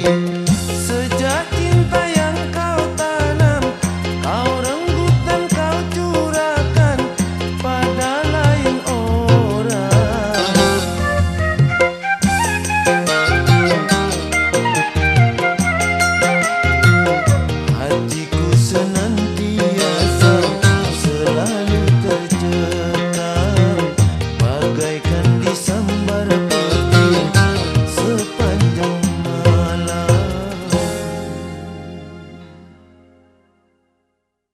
you.